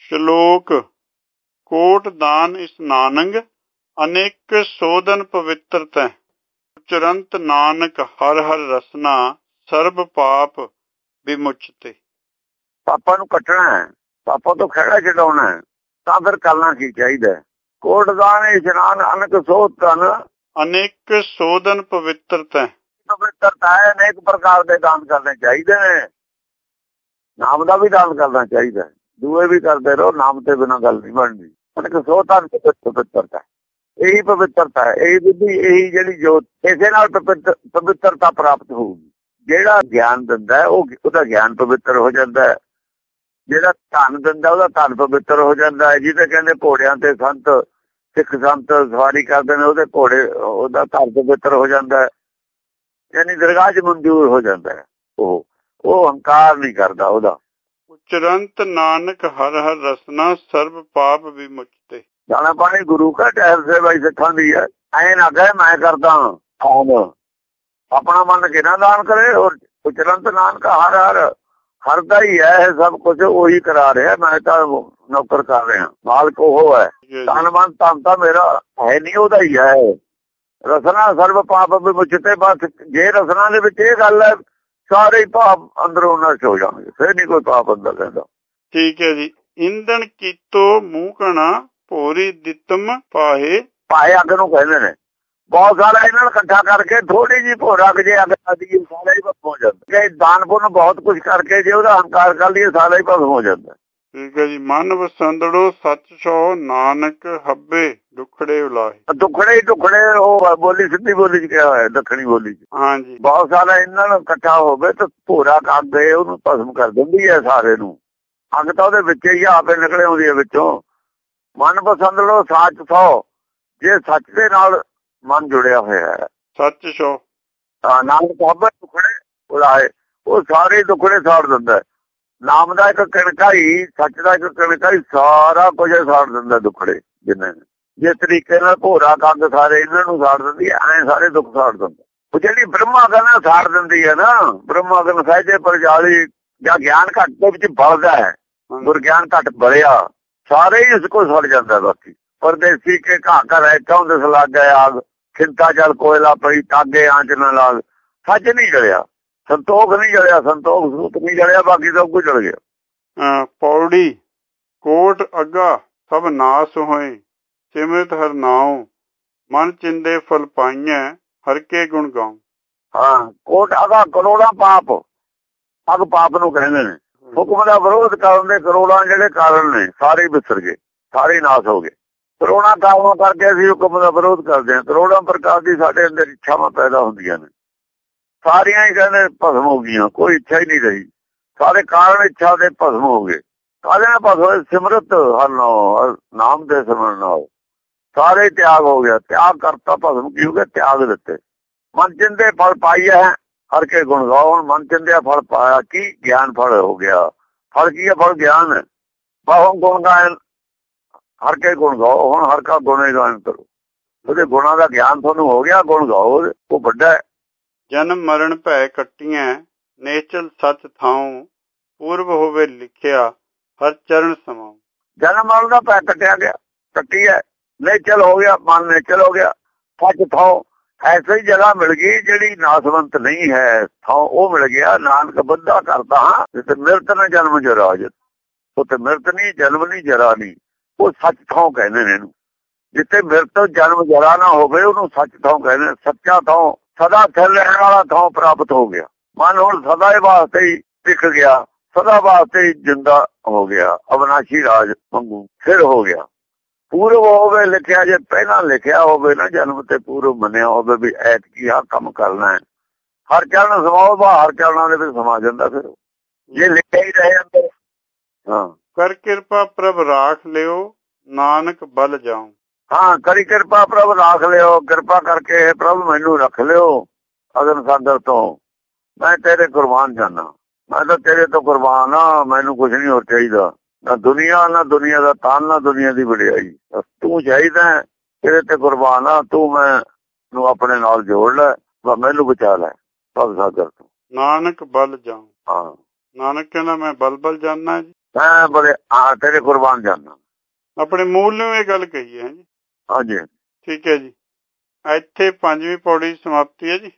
ਸ਼ਲੋਕ ਕੋਟ ਦਾਨ ਇਸ ਨਾਨੰਗ ਅਨੇਕ ਸੋਧਨ ਪਵਿੱਤਰਤੈ ਚਰੰਤ ਨਾਨਕ ਹਰ ਹਰ ਰਸਨਾ ਸਰਬ ਪਾਪ ਵਿਮੁਚਤੇ ਪਾਪਾਂ ਨੂੰ ਕੱਟਣਾ ਹੈ ਪਾਪਾਂ ਤੋਂ ਖੜਾ ਛਡਾਉਣਾ ਹੈ ਤਾਂ ਫਿਰ ਕਰਨਾ ਕੀ ਚਾਹੀਦਾ? ਕੋਟ ਦਾਨ ਇਸ਼ਨਾਨ ਅਨਕ ਸੋਧ ਤਨ ਅਨੇਕ ਸੋਧਨ ਪਵਿੱਤਰਤੈ ਪਵਿੱਤਰਤਾ ਹੈ ਅਨੇਕ ਪ੍ਰਕਾਰ ਦੇ ਦਾਨ ਕਰਨੇ ਚਾਹੀਦੇ ਨੇ। ਨਾਮ ਦਾ ਵੀ ਦਾਨ ਕਰਨਾ ਚਾਹੀਦਾ ਹੈ। ਦੂਏ ਵੀ ਕਰਦੇ ਰਹੋ, ਨਾਮ ਤੇ ਬਿਨਾਂ ਗੱਲ ਨਹੀਂ ਬਣਦੀ। ਅਨਕ ਸੋਧ ਤਨ ਪਵਿੱਤਰਤਾ ਇਹੀ ਪਵਿੱਤਰਤਾ ਹੈ। ਇਹੀ ਬੁੱਧੀ, ਇਹੀ ਜਿਹੜੀ ਜੋਤ ਇਸੇ ਨਾਲ ਪਵਿੱਤਰਤਾ ਪ੍ਰਾਪਤ ਹੋਊਗੀ। ਜਿਹੜਾ ਗਿਆਨ ਦਿੰਦਾ ਉਹ ਉਹਦਾ ਗਿਆਨ ਪਵਿੱਤਰ ਹੋ ਜਾਂਦਾ ਹੈ। ਜਿਹੜਾ ਧਨ ਦਿੰਦਾ ਉਹਦਾ ਧਨ ਪਵਿੱਤਰ ਹੋ ਜਾਂਦਾ ਹੈ। ਜਿਹਦੇ ਕਹਿੰਦੇ ਘੋੜਿਆਂ ਤੇ ਸੰਤ, ਸਿੱਖ ਸੰਤ ਸਵਾਰੀ ਕਰਦੇ ਨੇ, ਉਹਦੇ ਘੋੜੇ, ਉਹਦਾ ਧਨ ਪਵਿੱਤਰ ਹੋ ਜਾਂਦਾ ਹੈ। ਯਾਨੀ ਦਰਗਾਹ 'ਚ ਮਨਜ਼ੂਰ ਹੋ ਜਾਂਦਾ ਹੈ। ਉਹ ਉਹ ਹੰਕਾਰ ਨਹੀਂ ਕਰਦਾ ਉਹਦਾ। ਉਚਰੰਤ ਨਾਨਕ ਹਰ ਹਰ ਰਸਨਾ ਸਰਬ ਪਾਪ ਵਿਮੁਚਤੇ। ਦਾਣਾ ਪਾਣੀ ਗੁਰੂ ਕਾ ਟਹਿਲ ਸੇਵਾ ਹੀ ਸਿੱਖਾਂ ਦੀ ਹੈ। ਐ ਨਾ ਕਹੇ ਮੈਂ ਕਰਦਾ ਆਨ ਆਪਣਾ ਮਨ ਕਿਹਨਾਂ ਦਾਨ ਕਰੇ? ਔਰ ਉਚਰੰਤ ਨਾਨਕ ਹਰ ਹਰ ਹਰ ਦਾ ਹੀ ਹੈ ਸਭ ਕੁਝ ਉਹੀ ਕਰਾ ਰਿਹਾ। ਮੈਂ ਤਾਂ ਨੌਕਰ ਕਰ ਰਿਹਾ। ਮਾਲਕ ਉਹ ਹੈ। ਤਨ ਮਨ ਤਨ ਤਾਂ ਮੇਰਾ ਹੈ ਨਹੀਂ ਉਹਦਾ ਹੀ ਹੈ। ਰਸਨਾ ਸਰਬ ਪਾਪ ਵਿਮੁਚਤੇ ਬਸ ਜੇ ਰਸਨਾ ਦੇ ਵਿੱਚ ਇਹ ਗੱਲ ਹੈ ਸਾਰੇ ਪਾਪ ਅੰਦਰੋਂ ਨਸ਼ ਹੋ ਜਾਣਗੇ। ਫਿਰ ਨਹੀਂ ਕੋਈ ਪਾਪ ਅੰਦਰ ਰਹਿੰਦਾ। ਠੀਕ ਹੈ ਜੀ। ਇੰਦਨ ਕੀਤੋ ਮੂੰਹ ਕਣਾ ਭੋਰੀ ਦਿੱਤਮ ਪਾਹੇ। ਪਾਏ ਅੱਗ ਨੂੰ ਕਹਿੰਦੇ ਨੇ। ਬਹੁਤ ਸਾਰਾ ਇਹਨਾਂ ਨੂੰ ਇਕੱਠਾ ਕਰਕੇ ਥੋੜੀ ਜੀ ਭੋਰਾ ਕਿ ਜੇ ਅੱਗ ਆਦੀ ਸਾਰਾ ਹੀ ਭਸਮ ਹੋ ਜਾਂਦਾ। ਕਿ ਦਾਨ ਪੁੰਨ ਬਹੁਤ ਕੁਝ ਕਰਕੇ ਜੇ ਉਹਦਾ ਹੰਕਾਰ ਕਰ ਲਈਏ ਸਾਰਾ ਹੀ ਭਸਮ ਹੋ ਜਾਂਦਾ। ਠੀਕ ਹੈ ਜੀ। ਮਨ ਵਸੰਦੜੋ ਸੱਚ ਸੋ ਨਾਨਕ ਹੱਬੇ ਦੁਖੜੇ ਉਲਾਹੇ। ਦੁਖੜੇ ਹੀ ਦੁਖੜੇ ਉਹ ਬੋਲੀ ਸਿੱਧੀ ਬੋਲੀ ਚ ਕਿਹਾ ਹੋਇਆ ਦੱਖਣੀ ਬੋਲੀ ਚ। ਹਾਂਜੀ। ਬਹੁਤ ਸਾਰਾ ਇਹਨਾਂ ਨੂੰ ਇਕੱਠਾ ਹੋਵੇ ਤਾਂ ਭੋਰਾ ਕਰ ਦੇ ਉਹਨੂੰ ਭਸਮ ਕਰ ਦਿੰਦੀ ਹੈ ਸਾਰੇ ਨੂੰ। ਅੱਗ ਤਾਂ ਉਹਦੇ ਵਿੱਚ ਹੀ ਆਪੇ ਨਿਕਲੇ ਆਉਂਦੀ ਹੈ ਵਿੱਚੋਂ। ਮਨ ਪਸੰਦ ਲੋ ਸੱਚ ਸੋ ਜੇ ਸੱਚ ਦੇ ਨਾਲ ਮਨ ਜੁੜਿਆ ਹੋਇਆ ਹੈ। ਸੱਚ ਸੋ ਨਾਨਕ ਸਾਹਿਬ ਦੁਖੜੇ ਉਲਾਏ ਉਹ ਸਾਰੇ ਦੁਖੜੇ ਸਾੜ ਦਿੰਦਾ ਹੈ। ਨਾਮ ਦਾ ਇੱਕ ਕਣਕਾ ਹੀ ਸੱਚ ਦਾ ਇੱਕ ਕਣਕਾ ਹੀ ਸਾਰਾ ਕੁਝ ਸਾੜ ਦਿੰਦਾ ਦੁਖੜੇ ਜਿੰਨੇ। ਜਿਸ ਤਰੀਕੇ ਨਾਲ ਭੋਰਾ ਕੰਗ ਸਾਰੇ ਇਹਨਾਂ ਨੂੰ ਸਾੜ ਦਿੰਦੀ ਐ ਸਾਰੇ ਦੁੱਖ ਸਾੜ ਦਿੰਦਾ। ਉਹ ਜਿਹੜੀ ਬ੍ਰਹਮਾ ਗਨਾ ਸਾੜ ਦਿੰਦੀ ਹੈ ਨਾ। ਬ੍ਰਹਮਾ ਗਨ ਸਹਿਜੇ ਪਰਜਾਲੀ ਜਾਂ ਗਿਆਨ ਘੱਟ ਦੇ ਵਿੱਚ ਬਲਦਾ ਹੈ। ਗੁਰਗਿਆਨ ਘੱਟ ਬਲਿਆ। ਸਾਰੇ ਹੀ ਇਸ ਕੋ ਸੜ ਜਾਂਦਾ ਬਾਕੀ। ਪਰਦੇਸੀ ਕੇ ਘਾ ਘਰ ਹੈ ਕੌਣ ਦਸ ਲੱਗ ਗਿਆ ਆਗ। ਖਿੰਤਾ ਜਲ ਕੋਇਲਾ ਪਈ ਤਾਗੇ ਆਂਚ ਨਾ ਲਾਗ। ਸੱਚ ਨਹੀਂ ਜਲਿਆ। ਸੰਤੋਖ ਨਹੀਂ ਜਲਿਆ ਸੰਤੋਖ ਸੂਤ ਨਹੀਂ ਜਲਿਆ ਬਾਕੀ ਸਭ ਕੁਝ ਜਲ ਗਿਆ। ਪੌੜੀ ਕੋਟ ਅੱਗਾ ਸਭ ਨਾਸ ਹੋਏ ਸਿਮਰਤ ਹਰ ਨਾਉ ਮਨ ਚਿੰਦੇ ਫਲ ਪਾਈਐ ਹਰ ਕੇ ਗੁਣ ਗਾਉ। ਹਾਂ ਕੋਟ ਅਗਾ ਕਰੋੜਾਂ ਪਾਪ ਅਗ ਪਾਪ ਨੂੰ ਕਹਿੰਦੇ ਨੇ। ਹੁਕਮ ਦਾ ਵਿਰੋਧ ਕਰਨ ਦੇ ਕਰੋੜਾਂ ਜਿਹੜੇ ਕਾਰਨ ਨੇ ਸਾਰੇ ਵਿਸਰ ਗਏ ਸਾਰੇ ਨਾਸ ਹੋ ਗਏ। ਕਰੋੜਾਂ ਕਾਰਨਾਂ ਕਰਕੇ ਅਸੀਂ ਹੁਕਮ ਦਾ ਵਿਰੋਧ ਕਰਦੇ ਹਾਂ। ਕਰੋੜਾਂ ਪ੍ਰਕਾਰ ਦੀ ਸਾਡੇ ਅੰਦਰ ਇੱਛਾਵਾਂ ਪੈਦਾ ਹੁੰਦੀਆਂ ਨੇ। ਸਾਰੀਆਂ ਹੀ ਕਹਿੰਦੇ ਭਸਮ ਹੋ ਗਈਆਂ, ਕੋਈ ਇੱਛਾ ਹੀ ਨਹੀਂ ਰਹੀ। ਸਾਰੇ ਕਾਰਨ ਇੱਛਾ ਦੇ ਭਸਮ ਹੋ ਗਏ। ਕਾਹਦੇ ਨਾਲ ਭਸਮ ਸਿਮਰਤ ਹਰ ਨਾਮ ਹਰ ਨਾਮ ਦੇ ਸਿਮਰਨ ਨਾਲ। ਸਾਰੇ ਤਿਆਗ ਹੋ ਗਿਆ। ਤਿਆਗ ਕਰਤਾ ਭਸਮ ਕੀ ਹੋ ਗਿਆ ਤਿਆਗ ਦਿੱਤੇ। ਮਨ ਚਿੰਦੇ ਫਲ ਪਾਈਆ ਹੈ, ਹਰ ਕੇ ਗੁਣ ਗਾਓ। ਹੁਣ ਮਨ ਚਿੰਦਿਆ ਫਲ ਪਾਇਆ, ਕੀ ਗਿਆਨ ਫਲ ਹੋ ਗਿਆ? ਫਲ ਕੀ ਹੈ? ਫਲ ਗਿਆਨ। ਹੈ ਬਹੁ ਗੁਣ ਗਾਇਨ ਹਰ ਕੇ ਗੁਣ ਗਾਓ। ਹੁਣ ਹਰ ਕਾ ਗੁਣੇ ਗਾਇਨ ਕਰੋ। ਉਹਦੇ ਗੁਣਾਂ ਦਾ ਗਿਆਨ ਤੁਹਾਨੂੰ ਹੋ ਗਿਆ, ਗੁਣ ਗਾਓ। ਉਹ ਵੱਡਾ ਹੈ। ਜਨਮ ਮਰਨ ਭੈ ਕੱਟੀਐ, ਨੇਚਲ ਸਚ ਥਾਉ, ਪੂਰਬ ਹੋਵੇ ਲਿਖਿਆ, ਹਰ ਚਰਨ ਸਮਾਉ। ਜਨਮ ਮਰਨ ਦਾ ਪੈ ਕੱਟਿਆ ਗਿਆ ਕੱਟੀ ਹੈ ਨੇਚਲ ਹੋ ਗਿਆ, ਮਨ ਨੇਚਲ ਹੋ ਗਿਆ, ਸੱਚ ਥਾਉ। ਐਸੀ ਜਗ੍ਹਾ ਮਿਲ ਗਈ ਜਿਹੜੀ ਨਾਸਵੰਤ ਨਹੀਂ ਹੈ, ਥਾਉ, ਉਹ ਮਿਲ ਗਿਆ, ਨਾਨਕ ਬੰਦਾ ਕਰਦਾ ਹਾਂ, ਜਿੱਥੇ ਮਿਰਤ ਨਾ ਜਨਮ ਜਰਾਜ ਉੱਥੇ ਮਿਰਤ ਨਹੀਂ, ਜਨਮ ਨਹੀਂ, ਜਰਾ ਨਹੀਂ, ਉਹ ਸੱਚ ਥਾਉ ਕਹਿੰਦੇ ਨੇ ਇਹਨੂੰ। ਜਿੱਥੇ ਮਿਰਤ ਜਨਮ ਜਰਾ ਨਾ ਹੋਵੇ, ਉਹਨੂੰ ਸੱਚ ਥਾਉ ਕਹਿੰਦੇ ਸੱਚਾ ਥਾਉ ਸਦਾ ਥਿਰ ਰਹਿਣ ਵਾਲਾ ਥਾਂ ਪ੍ਰਾਪਤ ਹੋ ਗਿਆ। ਮਨ ਹੁਣ ਸਦਾ ਹੀ ਵਾਸਤੇ ਹੀ ਟਿਕ ਗਿਆ, ਸਦਾ ਵਾਸਤੇ ਹੀ ਜਿੰਦਾ ਹੋ ਗਿਆ, ਅਵਨਾਸ਼ੀ ਰਾਜ ਵਾਂਗੂ ਫਿਰ ਹੋ ਗਿਆ। ਪੂਰਵ ਹੋਵੇ ਲਿਖਿਆ, ਜੇ ਪਹਿਲਾਂ ਲਿਖਿਆ ਹੋਵੇ ਨਾ ਜਨਮ ਤੇ ਪੂਰਵ ਮੰਨਿਆ ਹੋਵੇ ਵੀ ਐਤ ਕੀ ਆ ਕੰਮ ਕਰਨਾ ਹੈ। ਹਰ ਚਰਨ ਸਮਾਉ ਬਾ, ਹਰ ਚਰਨਾਂ ਦੇ ਵਿੱਚ ਸਮਾ ਜਾਂਦਾ ਫਿਰ। ਜੇ ਲਿਖਿਆ ਹੀ ਰਹੇ ਅੰਦਰ, ਹਾਂ। ਕਰ ਕਿਰਪਾ ਪ੍ਰਭ ਰਾਖ ਲਿਓ, ਨਾਨਕ ਬਲ ਜਾਉ। ਹਾਂ ਕਰੀ ਕਿਰਪਾ ਪ੍ਰਭ ਰਾਖ ਲਿਓ ਕਿਰਪਾ ਕਰਕੇ ਪ੍ਰਭ ਮੈਨੂੰ ਰੱਖ ਲਿਓ ਅਗਨ ਸਾਗਰ ਤੋਂ। ਮੈਂ ਤੇਰੇ ਕੁਰਬਾਨ ਜਾਨਾ। ਮੈਂ ਤਾਂ ਤੇਰੇ ਤੋਂ ਕੁਰਬਾਨ ਆ ਮੈਨੂੰ ਕੁਝ ਨਹੀਂ ਹੋਰ ਚਾਹੀਦਾ। ਨਾ ਦੁਨੀਆ ਨਾ ਦੁਨੀਆ ਦਾ ਤਾਨ ਨਾ ਦੁਨੀਆ ਦੀ ਵਡਿਆਈ। ਤੂੰ ਚਾਹੀਦਾ ਤੇਰੇ ਤੇ ਕੁਰਬਾਨ ਆ ਤੂੰ ਮੈਂ ਨੂੰ ਆਪਣੇ ਨਾਲ ਜੋੜ ਲੈ ਬਸ ਮੈਨੂੰ ਬਚਾ ਲੈ ਭਵ ਸਾਗਰ ਤੋਂ। ਨਾਨਕ ਬਲ ਜਾਉ। ਹਾਂ। ਨਾਨਕ ਕਹਿੰਦਾ ਮੈਂ ਬਲ ਬਲ ਜਾਣਾ ਜੀ। ਮੈਂ ਬੜੇ ਆ ਤੇਰੇ ਕੁਰਬਾਨ ਜਾਨਾ। ਆਪਣੇ ਮੂਲ ਨੂੰ ਇਹ ਗੱਲ ਕਹੀ ਹੈ ਜੀ। ਹਾਂਜੀ ਠੀਕ ਹੈ ਜੀ। ਇੱਥੇ ਪੰਜਵੀਂ ਪੌੜੀ ਸਮਾਪਤੀ ਹੈ ਜੀ।